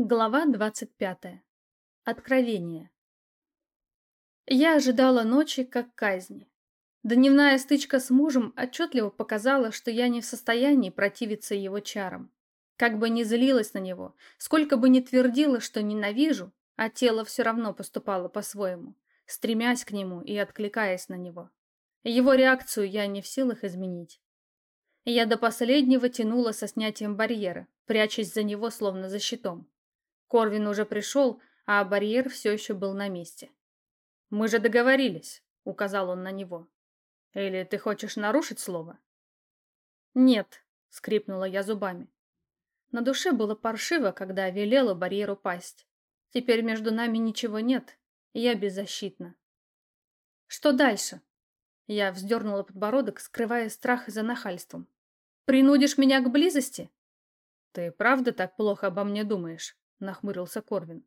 Глава 25. Откровение. Я ожидала ночи как казни. Дневная стычка с мужем отчетливо показала, что я не в состоянии противиться его чарам. Как бы ни злилась на него, сколько бы ни твердила, что ненавижу, а тело все равно поступало по-своему, стремясь к нему и откликаясь на него. Его реакцию я не в силах изменить. Я до последнего тянула со снятием барьера, прячась за него словно за щитом. Корвин уже пришел, а барьер все еще был на месте. «Мы же договорились», — указал он на него. «Или ты хочешь нарушить слово?» «Нет», — скрипнула я зубами. На душе было паршиво, когда велела барьеру пасть. Теперь между нами ничего нет, и я беззащитна. «Что дальше?» Я вздернула подбородок, скрывая страх за нахальством. «Принудишь меня к близости?» «Ты правда так плохо обо мне думаешь?» — нахмурился Корвин.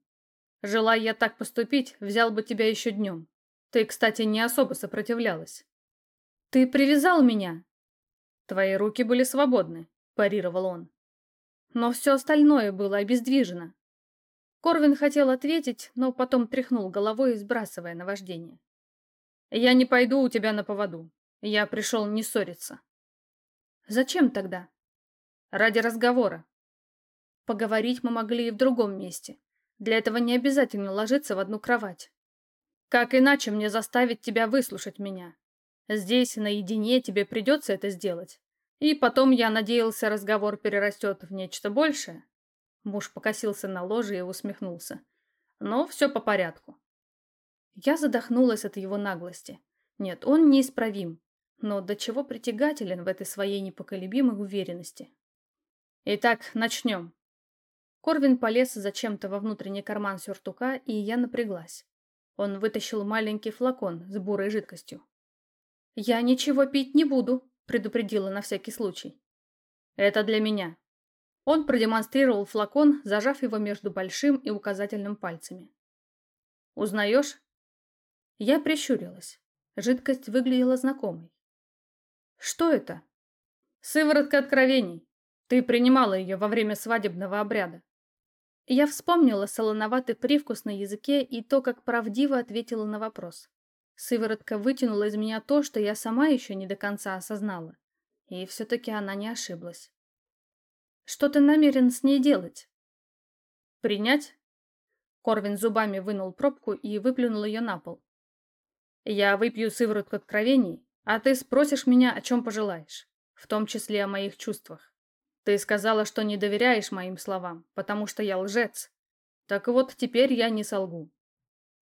«Желая я так поступить, взял бы тебя еще днем. Ты, кстати, не особо сопротивлялась». «Ты привязал меня!» «Твои руки были свободны», — парировал он. Но все остальное было обездвижено. Корвин хотел ответить, но потом тряхнул головой, сбрасывая наваждение. «Я не пойду у тебя на поводу. Я пришел не ссориться». «Зачем тогда?» «Ради разговора. Поговорить мы могли и в другом месте. Для этого не обязательно ложиться в одну кровать. Как иначе мне заставить тебя выслушать меня? Здесь, наедине, тебе придется это сделать. И потом, я надеялся, разговор перерастет в нечто большее. Муж покосился на ложе и усмехнулся. Но все по порядку. Я задохнулась от его наглости. Нет, он неисправим. Но до чего притягателен в этой своей непоколебимой уверенности. Итак, начнем. Корвин полез зачем-то во внутренний карман сюртука, и я напряглась. Он вытащил маленький флакон с бурой жидкостью. «Я ничего пить не буду», — предупредила на всякий случай. «Это для меня». Он продемонстрировал флакон, зажав его между большим и указательным пальцами. «Узнаешь?» Я прищурилась. Жидкость выглядела знакомой. «Что это?» «Сыворотка откровений. Ты принимала ее во время свадебного обряда. Я вспомнила солоноватый привкус на языке и то, как правдиво ответила на вопрос. Сыворотка вытянула из меня то, что я сама еще не до конца осознала. И все-таки она не ошиблась. «Что ты намерен с ней делать?» «Принять?» Корвин зубами вынул пробку и выплюнул ее на пол. «Я выпью сыворотку откровений, а ты спросишь меня, о чем пожелаешь, в том числе о моих чувствах. Ты сказала, что не доверяешь моим словам, потому что я лжец. Так вот, теперь я не солгу.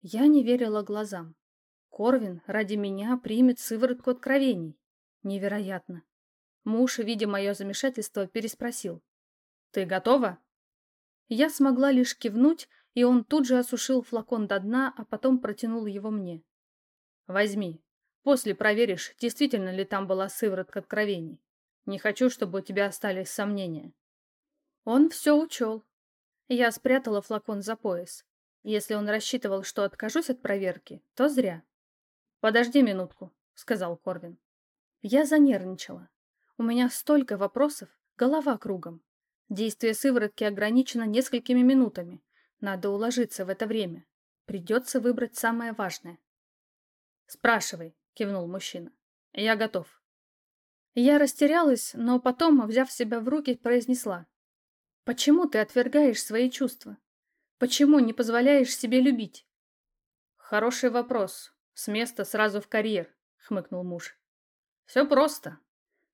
Я не верила глазам. Корвин ради меня примет сыворотку откровений. Невероятно. Муж, видя мое замешательство, переспросил. «Ты готова?» Я смогла лишь кивнуть, и он тут же осушил флакон до дна, а потом протянул его мне. «Возьми. После проверишь, действительно ли там была сыворотка откровений. Не хочу, чтобы у тебя остались сомнения. Он все учел. Я спрятала флакон за пояс. Если он рассчитывал, что откажусь от проверки, то зря. «Подожди минутку», — сказал Корвин. Я занервничала. У меня столько вопросов, голова кругом. Действие сыворотки ограничено несколькими минутами. Надо уложиться в это время. Придется выбрать самое важное. «Спрашивай», — кивнул мужчина. «Я готов». Я растерялась, но потом, взяв себя в руки, произнесла. «Почему ты отвергаешь свои чувства? Почему не позволяешь себе любить?» «Хороший вопрос. С места сразу в карьер», — хмыкнул муж. «Все просто.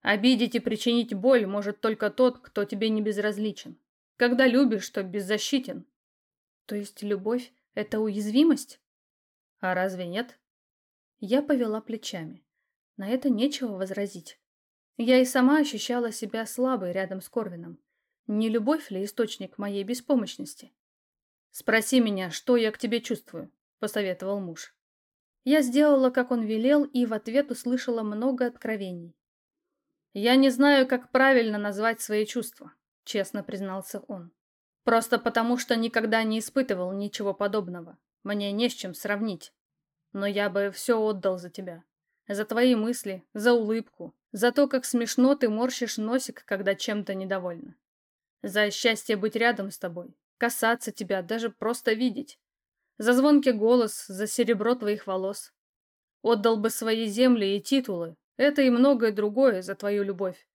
Обидеть и причинить боль может только тот, кто тебе не безразличен. Когда любишь, то беззащитен». «То есть любовь — это уязвимость?» «А разве нет?» Я повела плечами. На это нечего возразить. Я и сама ощущала себя слабой рядом с Корвином. Не любовь ли источник моей беспомощности? «Спроси меня, что я к тебе чувствую», — посоветовал муж. Я сделала, как он велел, и в ответ услышала много откровений. «Я не знаю, как правильно назвать свои чувства», — честно признался он. «Просто потому, что никогда не испытывал ничего подобного. Мне не с чем сравнить. Но я бы все отдал за тебя. За твои мысли, за улыбку, за то, как смешно ты морщишь носик, когда чем-то недовольна. За счастье быть рядом с тобой, касаться тебя, даже просто видеть. За звонкий голос, за серебро твоих волос. Отдал бы свои земли и титулы, это и многое другое за твою любовь.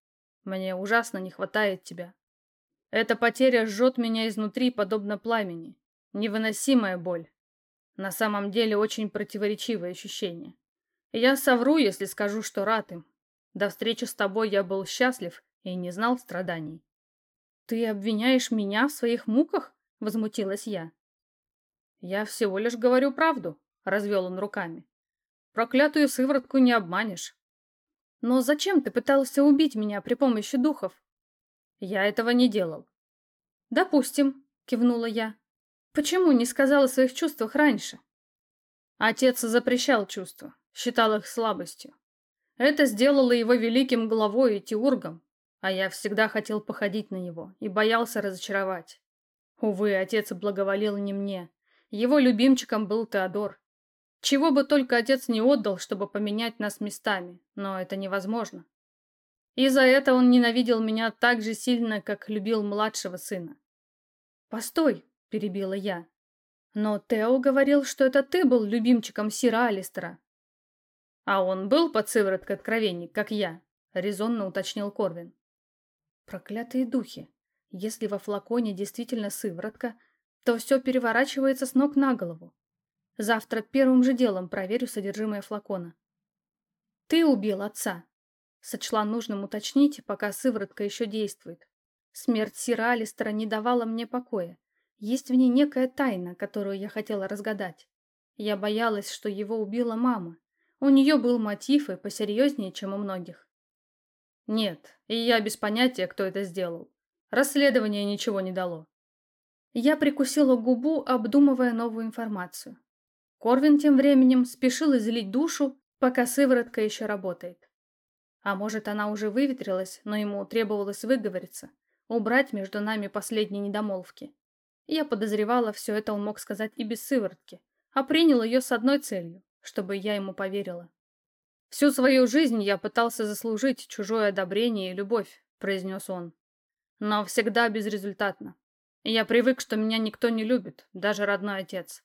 Мне ужасно не хватает тебя. Эта потеря жжет меня изнутри, подобно пламени. Невыносимая боль. На самом деле очень противоречивое ощущение. Я совру, если скажу, что рад им. До встречи с тобой я был счастлив и не знал страданий. «Ты обвиняешь меня в своих муках?» — возмутилась я. «Я всего лишь говорю правду», — развел он руками. «Проклятую сыворотку не обманешь». «Но зачем ты пытался убить меня при помощи духов?» «Я этого не делал». «Допустим», — кивнула я. «Почему не сказал о своих чувствах раньше?» Отец запрещал чувства, считал их слабостью. Это сделало его великим главой и теургом, а я всегда хотел походить на него и боялся разочаровать. Увы, отец благоволил не мне. Его любимчиком был Теодор. Чего бы только отец не отдал, чтобы поменять нас местами, но это невозможно. И за это он ненавидел меня так же сильно, как любил младшего сына. «Постой», — перебила я. «Но Тео говорил, что это ты был любимчиком Сира Алистера». «А он был под сывороткой откровений, как я», — резонно уточнил Корвин. Проклятые духи. Если во флаконе действительно сыворотка, то все переворачивается с ног на голову. Завтра первым же делом проверю содержимое флакона. Ты убил отца. Сочла нужным уточнить, пока сыворотка еще действует. Смерть Сира Алистера не давала мне покоя. Есть в ней некая тайна, которую я хотела разгадать. Я боялась, что его убила мама. У нее был мотив и посерьезнее, чем у многих. Нет, и я без понятия, кто это сделал. Расследование ничего не дало. Я прикусила губу, обдумывая новую информацию. Корвин тем временем спешил излить душу, пока сыворотка еще работает. А может, она уже выветрилась, но ему требовалось выговориться, убрать между нами последние недомолвки. Я подозревала, все это он мог сказать и без сыворотки, а принял ее с одной целью, чтобы я ему поверила. «Всю свою жизнь я пытался заслужить чужое одобрение и любовь», — произнес он. «Но всегда безрезультатно. Я привык, что меня никто не любит, даже родной отец.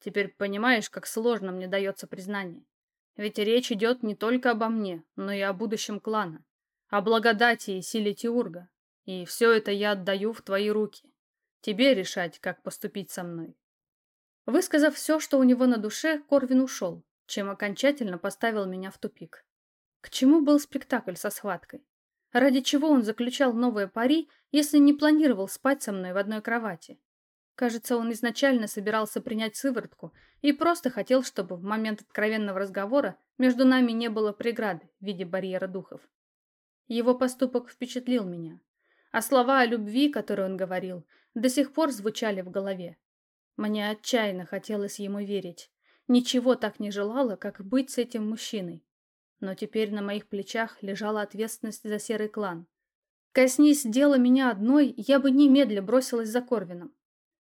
Теперь понимаешь, как сложно мне дается признание. Ведь речь идет не только обо мне, но и о будущем клана, о благодати и силе Тиурга. И все это я отдаю в твои руки. Тебе решать, как поступить со мной». Высказав все, что у него на душе, Корвин ушел, чем окончательно поставил меня в тупик. К чему был спектакль со схваткой? Ради чего он заключал новые пари, если не планировал спать со мной в одной кровати? Кажется, он изначально собирался принять сыворотку и просто хотел, чтобы в момент откровенного разговора между нами не было преграды в виде барьера духов. Его поступок впечатлил меня, а слова о любви, которые он говорил, до сих пор звучали в голове. Мне отчаянно хотелось ему верить, Ничего так не желала, как быть с этим мужчиной. Но теперь на моих плечах лежала ответственность за серый клан. Коснись дела меня одной, я бы немедля бросилась за Корвином.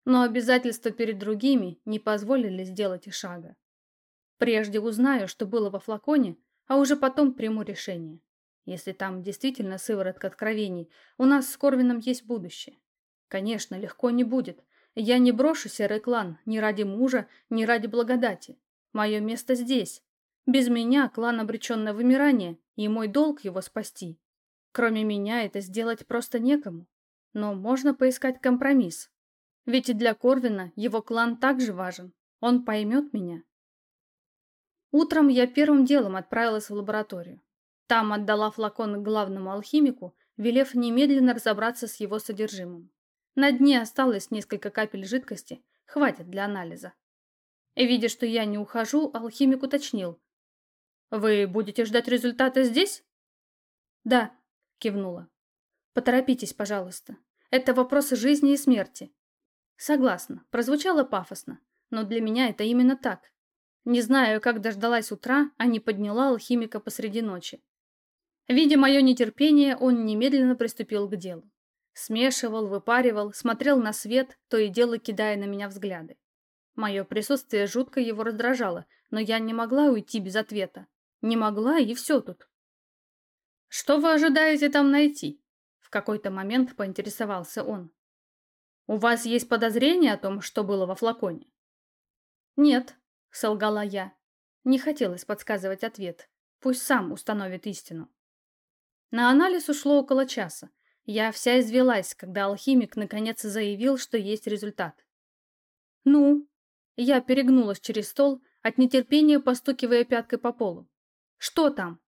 Но обязательства перед другими не позволили сделать и шага. Прежде узнаю, что было во флаконе, а уже потом приму решение. Если там действительно сыворотка откровений, у нас с Корвином есть будущее. Конечно, легко не будет, я не брошу серый клан ни ради мужа, ни ради благодати. Мое место здесь. Без меня клан обречен на вымирание, и мой долг его спасти. Кроме меня это сделать просто некому. Но можно поискать компромисс. Ведь и для Корвина его клан также важен. Он поймет меня. Утром я первым делом отправилась в лабораторию. Там отдала флакон главному алхимику, велев немедленно разобраться с его содержимым. На дне осталось несколько капель жидкости, хватит для анализа. И, видя, что я не ухожу, алхимик уточнил. «Вы будете ждать результата здесь?» «Да», — кивнула. «Поторопитесь, пожалуйста. Это вопросы жизни и смерти». Согласна, прозвучало пафосно, но для меня это именно так. Не знаю, как дождалась утра, а не подняла алхимика посреди ночи. Видя мое нетерпение, он немедленно приступил к делу. Смешивал, выпаривал, смотрел на свет, то и дело кидая на меня взгляды. Мое присутствие жутко его раздражало, но я не могла уйти без ответа. Не могла, и все тут. «Что вы ожидаете там найти?» В какой-то момент поинтересовался он. У вас есть подозрение о том, что было во флаконе? Нет, солгала я. Не хотелось подсказывать ответ. Пусть сам установит истину. На анализ ушло около часа. Я вся извелась, когда алхимик наконец заявил, что есть результат. «Ну?» Я перегнулась через стол, от нетерпения постукивая пяткой по полу. «Что там?»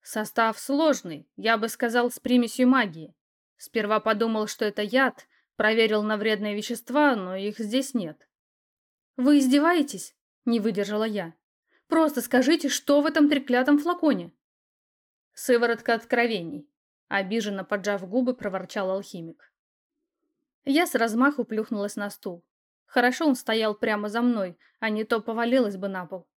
«Состав сложный, я бы сказал, с примесью магии. Сперва подумал, что это яд, проверил на вредные вещества, но их здесь нет». «Вы издеваетесь?» — не выдержала я. «Просто скажите, что в этом треклятом флаконе?» «Сыворотка откровений», — обиженно поджав губы, проворчал алхимик. Я с размаху плюхнулась на стул. Хорошо он стоял прямо за мной, а не то повалилась бы на пол.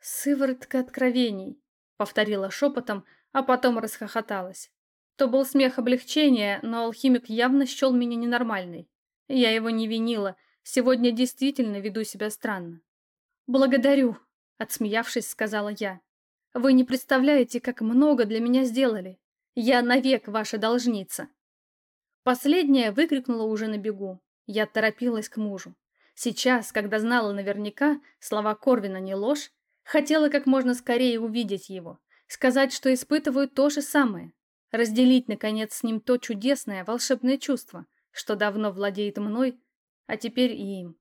«Сыворотка откровений», — повторила шепотом, а потом расхохоталась. То был смех облегчения, но алхимик явно счел меня ненормальной. Я его не винила, сегодня действительно веду себя странно. «Благодарю», — отсмеявшись, сказала я. «Вы не представляете, как много для меня сделали. Я навек ваша должница». Последняя выкрикнула уже на бегу. Я торопилась к мужу. Сейчас, когда знала наверняка, слова Корвина не ложь, хотела как можно скорее увидеть его, сказать, что испытываю то же самое, разделить, наконец, с ним то чудесное, волшебное чувство, что давно владеет мной, а теперь и им.